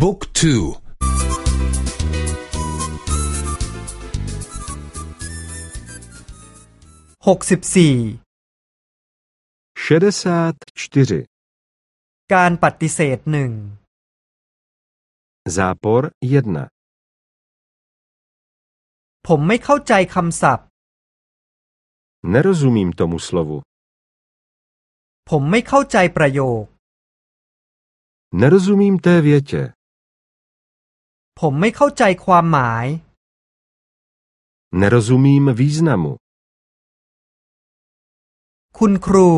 บุ๊กทูหกสิบสี่64การปฏิเสธหนึ่ง zápor 1ผมไม่เข้าใจคำศัพท์ Nerozumím tomu slovu. ผมไม่เข้าใจประโยค Nerozumím té větě. ผมไม่เข้าใจความหมาย Nerozumím významu. คุณครู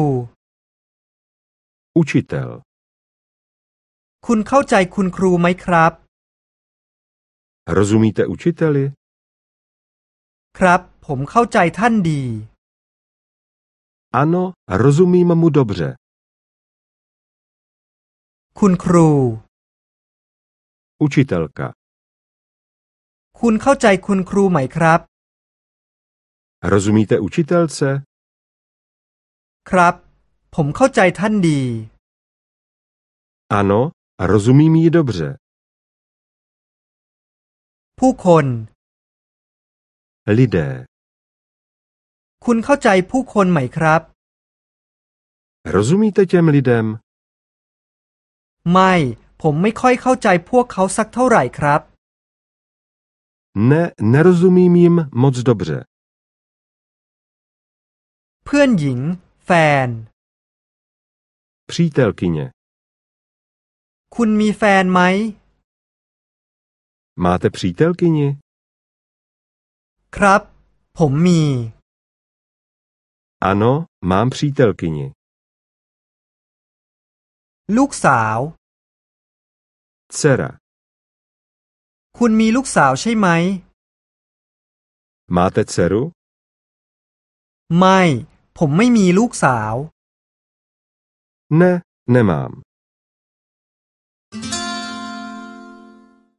Učitel. คุณเข้าใจคุณครูไหมครับ Rozumíte učiteli? ครับ ผมเข้าใจท่านดี Ano, rozumím mu dobře. คุณครู Učitelka. คุณเข้าใจคุณครูไหมครับ Rozumíte učitelce? ครับ ผมเข้าใจท่านดี Ano, rozumím jí dobře. ผู้คน Lidé. คุณเข้าใจผู้คนไหมครับ Rozumíte těm lidem? ไม่ ผมไม่ค่อยเข้าใจพวกเขาสักเท่าไหร่ครับ Ne, nerozumím jim moc dobře. เพื่อนหญิง แฟน Přítelkyně. คุณมีแฟนไหม Máte přítelkyni? ครับ ผมมี Ano, mám přítelkyni. ลูกสาว Dcera. คุณมีลูกสาวใช่ไหม Máte dceru? ไม่ ผมไม่มีลูกสาว Ne, nemám.